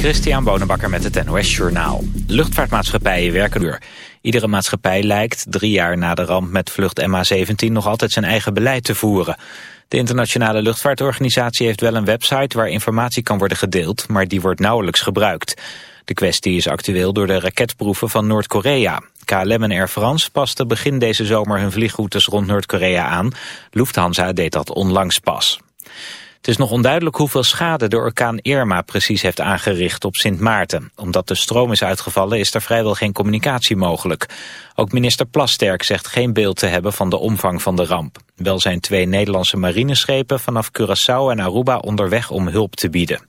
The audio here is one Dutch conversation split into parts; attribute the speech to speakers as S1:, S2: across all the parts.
S1: Christian Bonenbakker met het NOS Journaal. Luchtvaartmaatschappijen werken uur. Iedere maatschappij lijkt drie jaar na de ramp met vlucht MH17 nog altijd zijn eigen beleid te voeren. De internationale luchtvaartorganisatie heeft wel een website waar informatie kan worden gedeeld, maar die wordt nauwelijks gebruikt. De kwestie is actueel door de raketproeven van Noord-Korea. KLM en Air France pasten begin deze zomer hun vliegroutes rond Noord-Korea aan. Lufthansa deed dat onlangs pas. Het is nog onduidelijk hoeveel schade de orkaan Irma precies heeft aangericht op Sint Maarten. Omdat de stroom is uitgevallen is er vrijwel geen communicatie mogelijk. Ook minister Plasterk zegt geen beeld te hebben van de omvang van de ramp. Wel zijn twee Nederlandse marineschepen vanaf Curaçao en Aruba onderweg om hulp te bieden.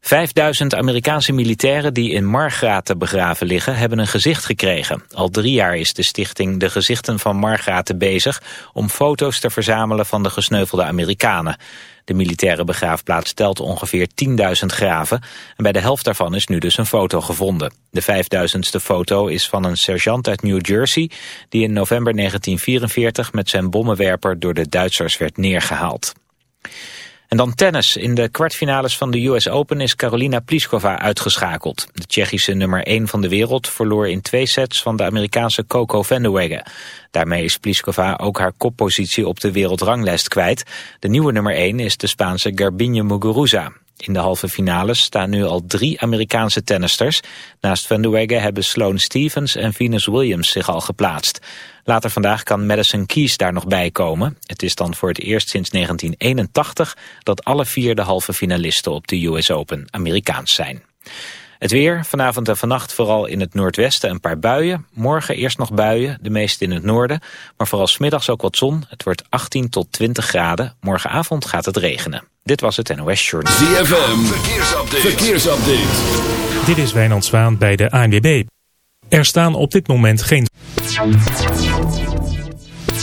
S1: 5000 Amerikaanse militairen die in Margraten begraven liggen hebben een gezicht gekregen. Al drie jaar is de stichting De Gezichten van Margraten bezig om foto's te verzamelen van de gesneuvelde Amerikanen. De militaire begraafplaats telt ongeveer 10.000 graven en bij de helft daarvan is nu dus een foto gevonden. De 5000ste foto is van een sergeant uit New Jersey die in november 1944 met zijn bommenwerper door de Duitsers werd neergehaald. En dan tennis. In de kwartfinales van de US Open is Carolina Pliskova uitgeschakeld. De Tsjechische nummer 1 van de wereld verloor in twee sets van de Amerikaanse Coco Vandeweghe. Daarmee is Pliskova ook haar koppositie op de wereldranglijst kwijt. De nieuwe nummer 1 is de Spaanse Garbine Muguruza. In de halve finales staan nu al drie Amerikaanse tennisters. Naast Van hebben Sloane Stevens en Venus Williams zich al geplaatst. Later vandaag kan Madison Keys daar nog bij komen. Het is dan voor het eerst sinds 1981 dat alle vier de halve finalisten op de US Open Amerikaans zijn. Het weer, vanavond en vannacht vooral in het noordwesten een paar buien. Morgen eerst nog buien, de meeste in het noorden. Maar vooral smiddags ook wat zon. Het wordt 18 tot 20 graden. Morgenavond gaat het regenen. Dit was het NOS Journal.
S2: ZFM, verkeersupdate. verkeersupdate.
S3: Dit is Wijnand Zwaan bij de ANWB. Er staan op dit moment geen...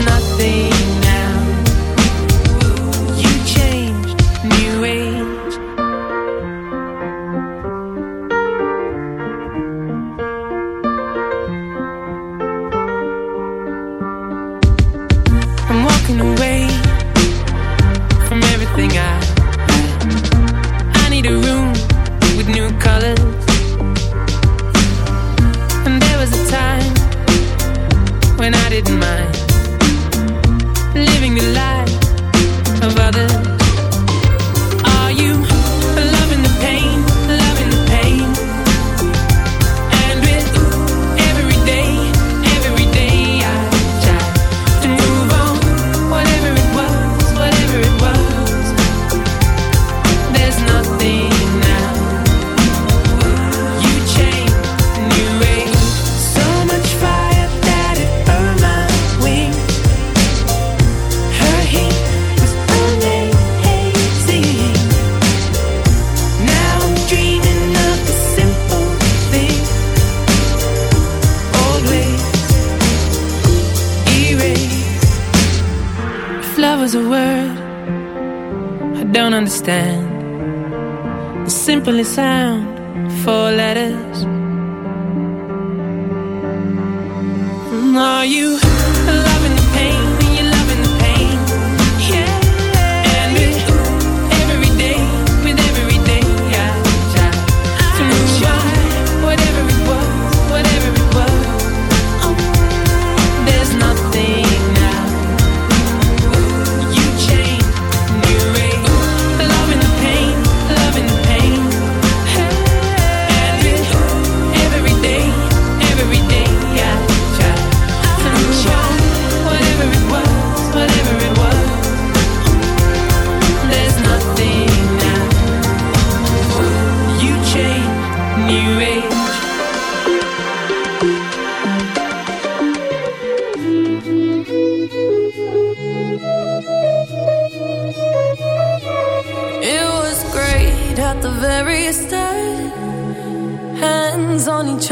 S4: nothing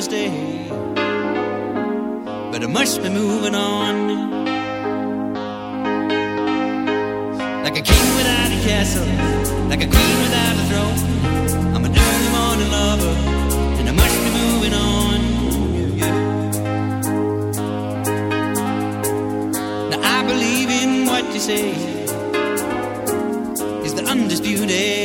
S5: mistake. But I must be moving on. Like
S6: a
S5: king without a castle, like a queen without a throne. I'm an early morning lover, and I must
S7: be moving on. Yeah. Now I believe in what you say is the undisputed.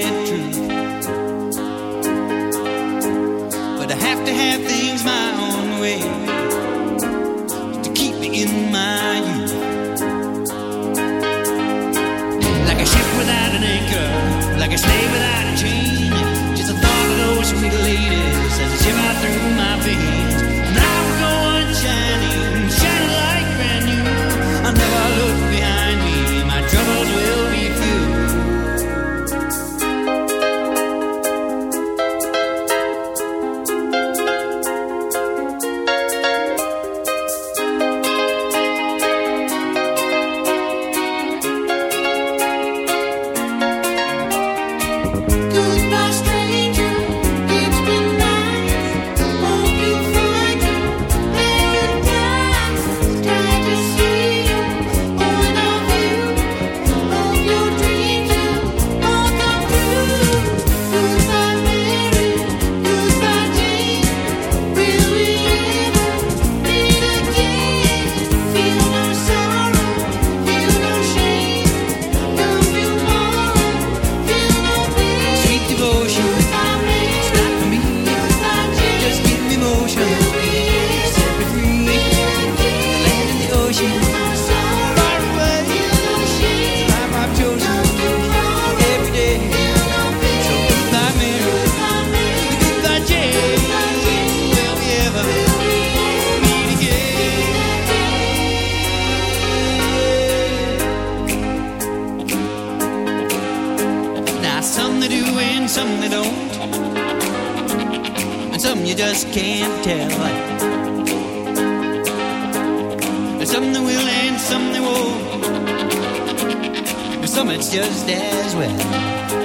S7: can't tell.
S4: Some they will and some they won't. Some it's just as well.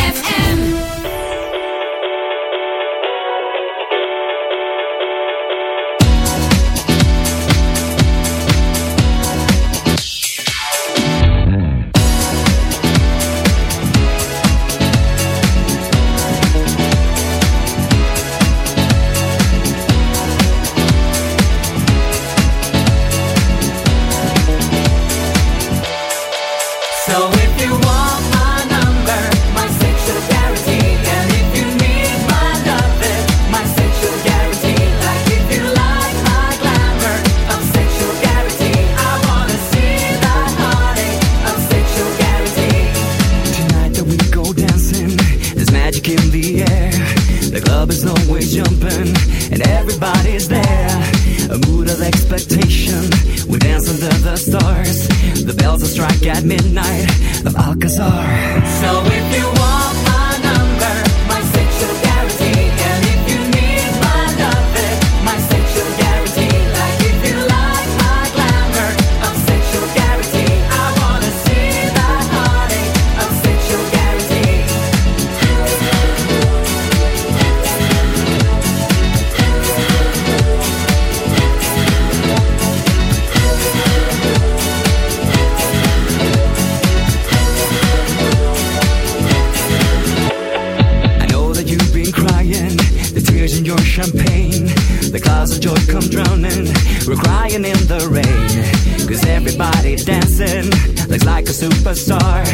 S8: dancing in the rain. Cause everybody dancing looks like a superstar.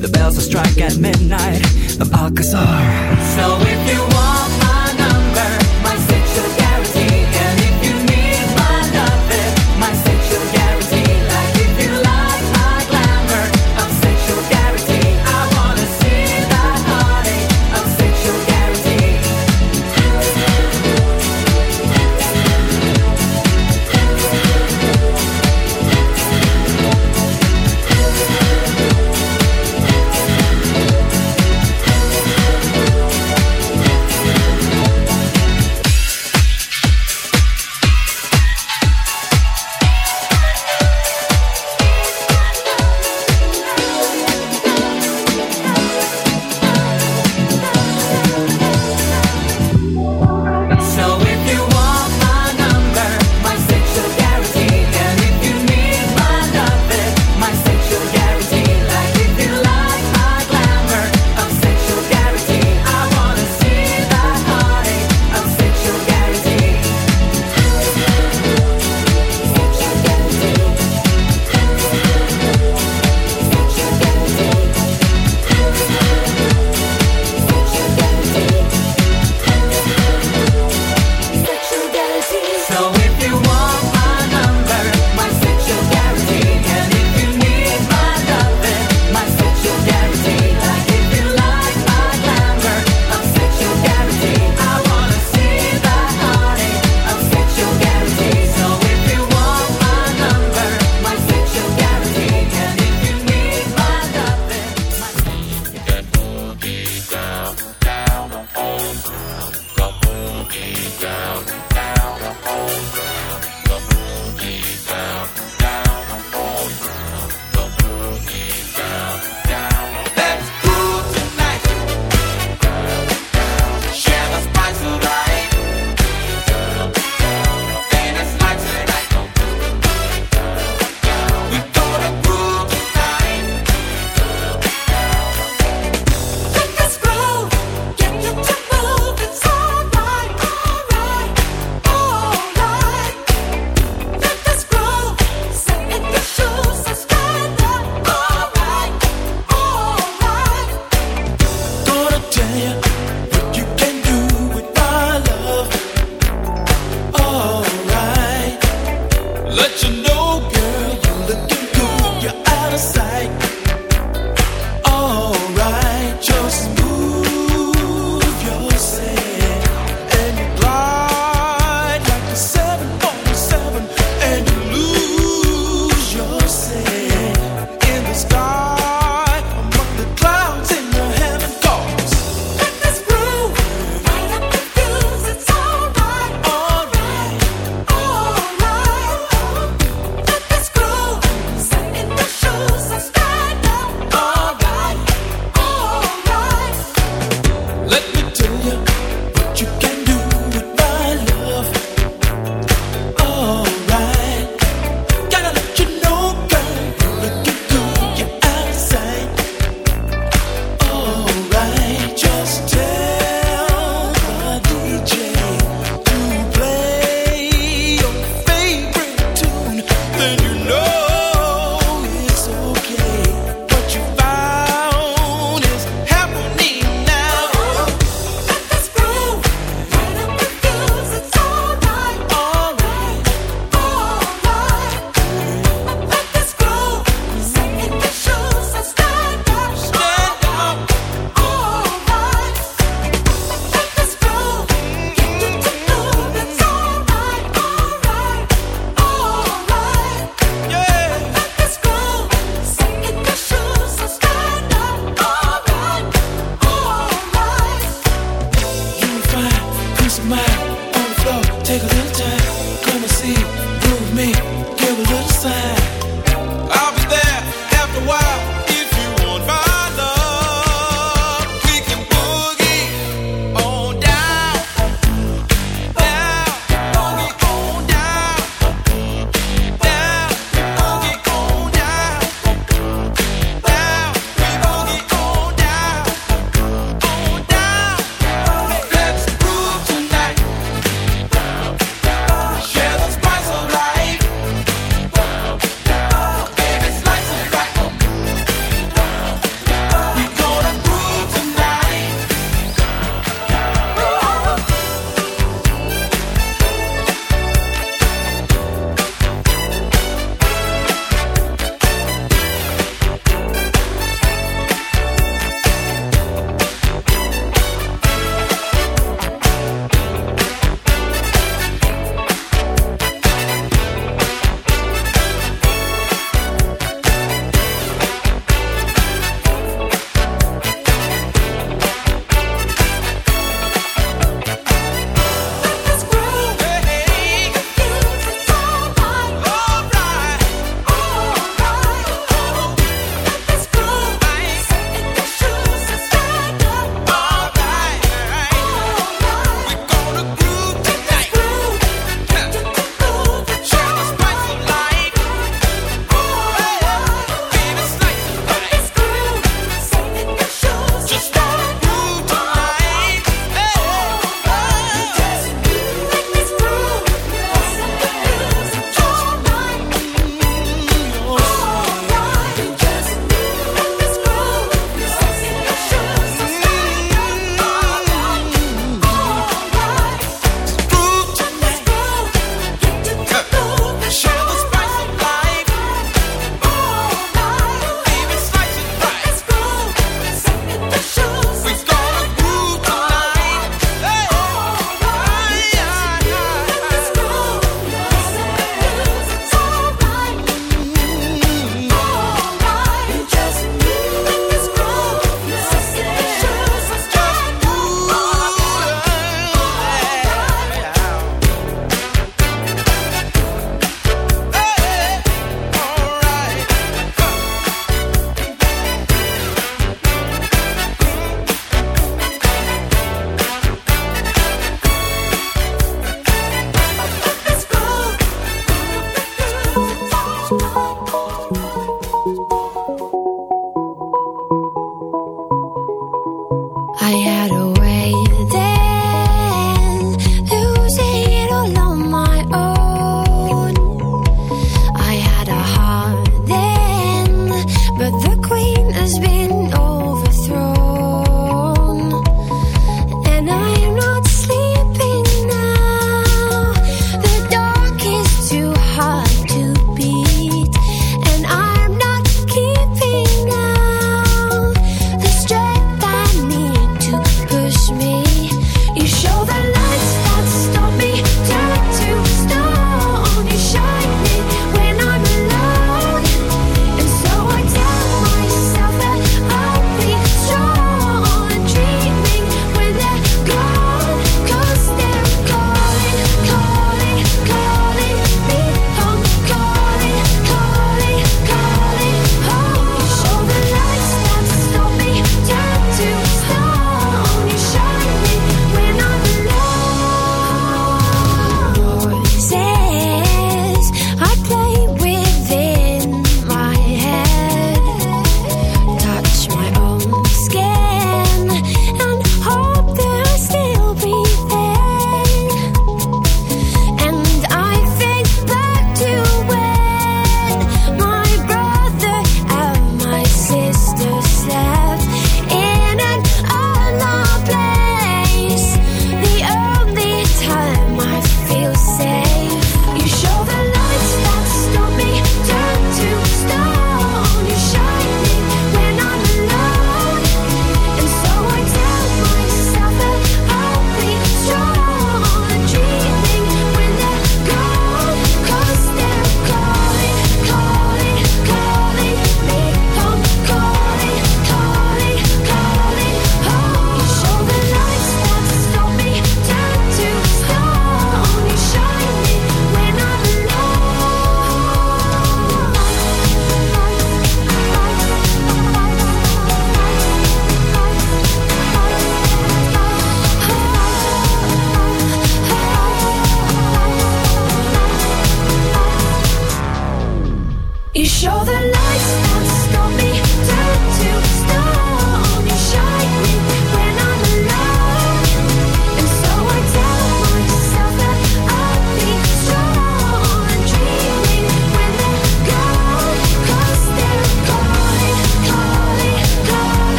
S8: The bells will strike at midnight the Alcazar.
S9: So if you want.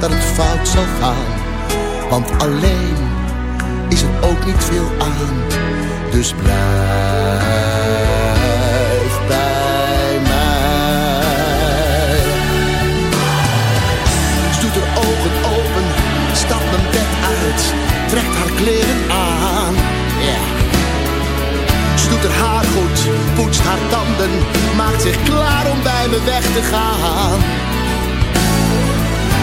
S10: dat het fout zal gaan. Want alleen is er ook niet veel aan. Dus blijf bij mij. Stoet haar ogen open, stapt mijn bed uit, trekt haar kleren aan. Ja. Yeah. Doet haar haar goed, poetst haar tanden, maakt zich klaar om bij me weg te gaan.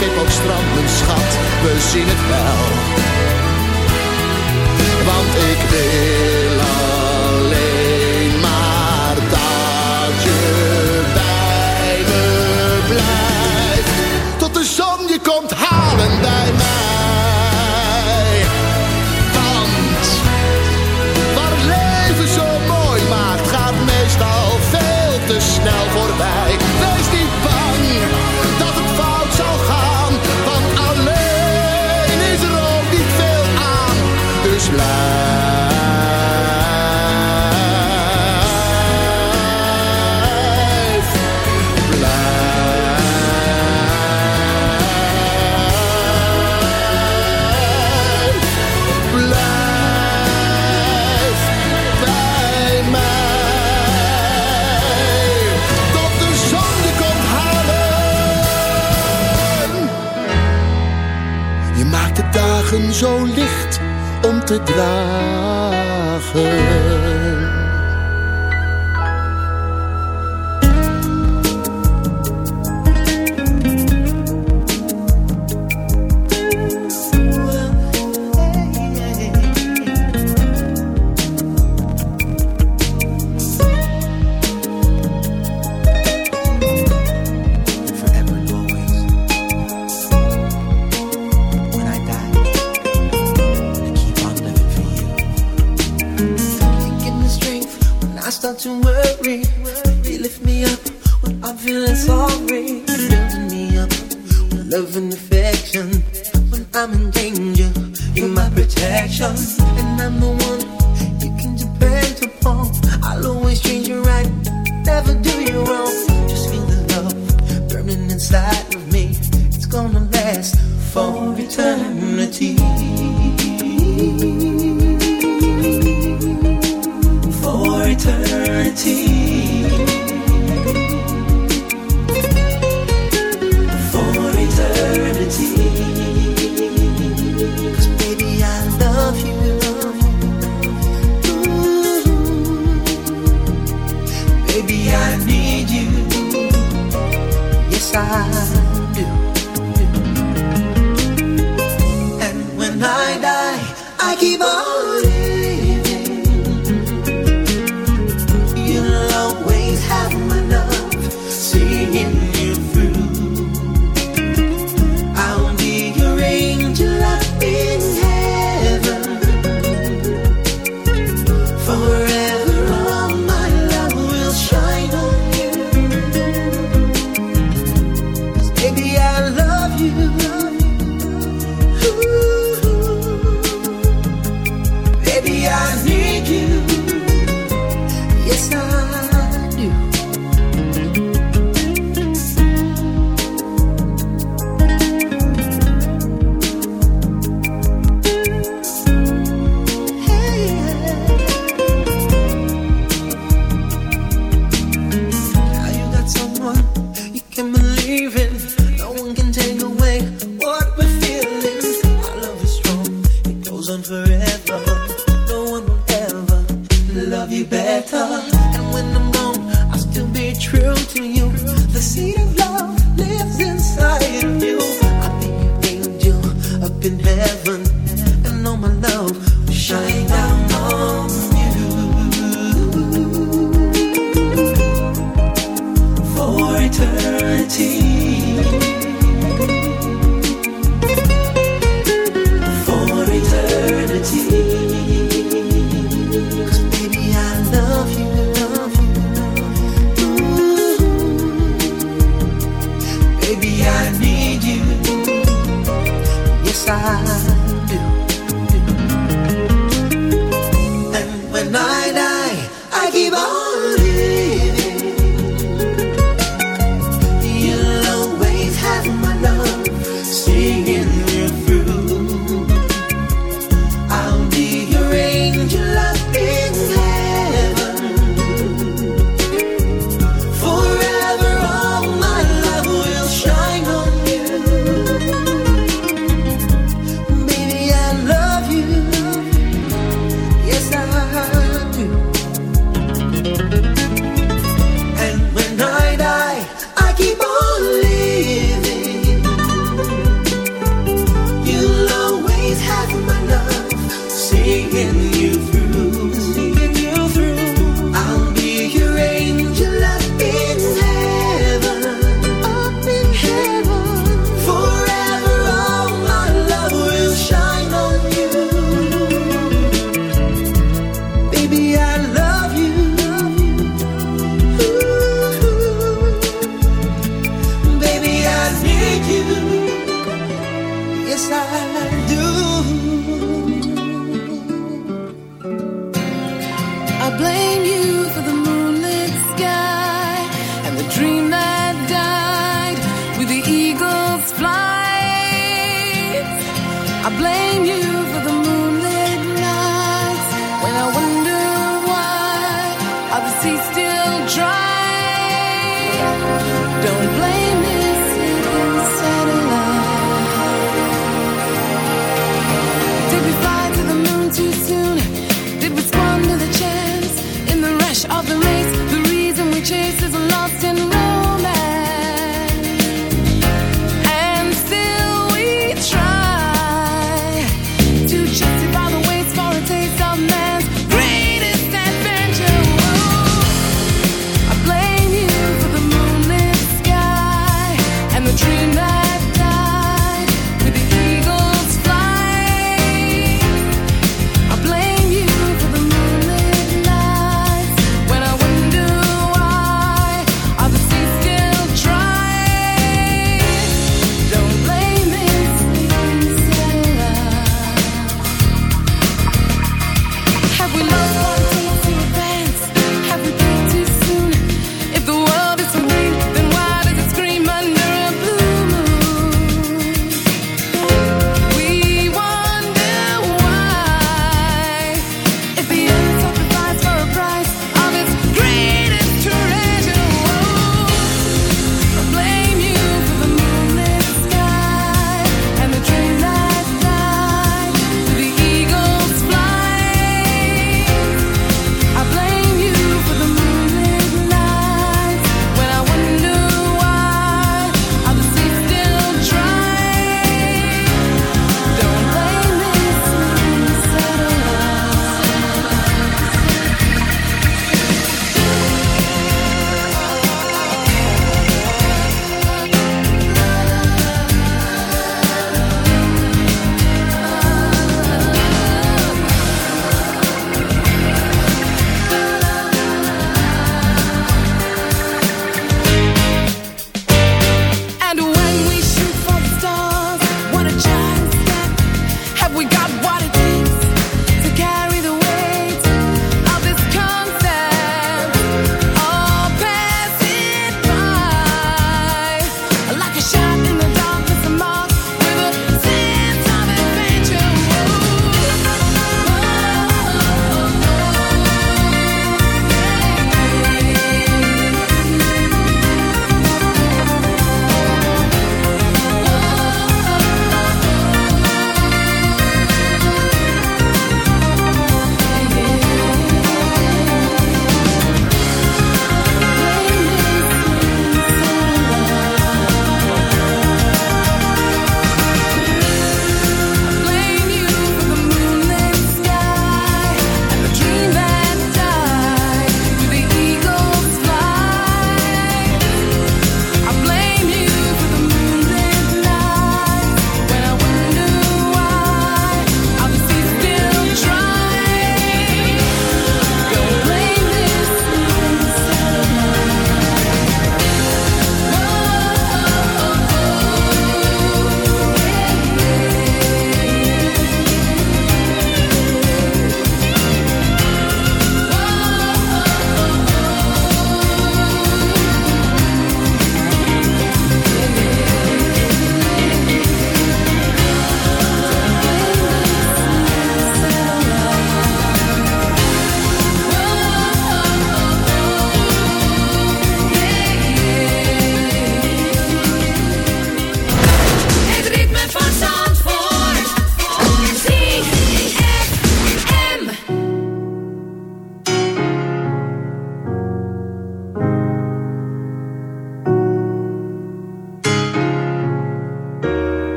S10: schip op strand, mijn schat, we zien het wel. Want ik wil
S7: eternity. eternity.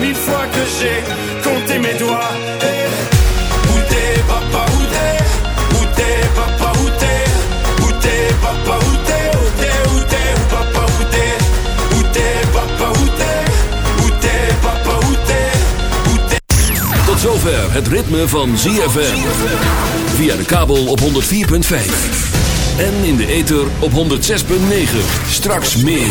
S11: mille fois que j'ai compté mes doigts. Eh, où t'es papa, où t'es Où t'es papa, où t'es Où t'es papa, où t'es Où t'es, où t'es, où papa, où t'es Où t'es papa, où t'es Où t'es papa, où t'es Où t'es
S2: Tot zover het ritme van ZFM. Via de kabel op 104.5. En in de ether op 106.9. Straks meer.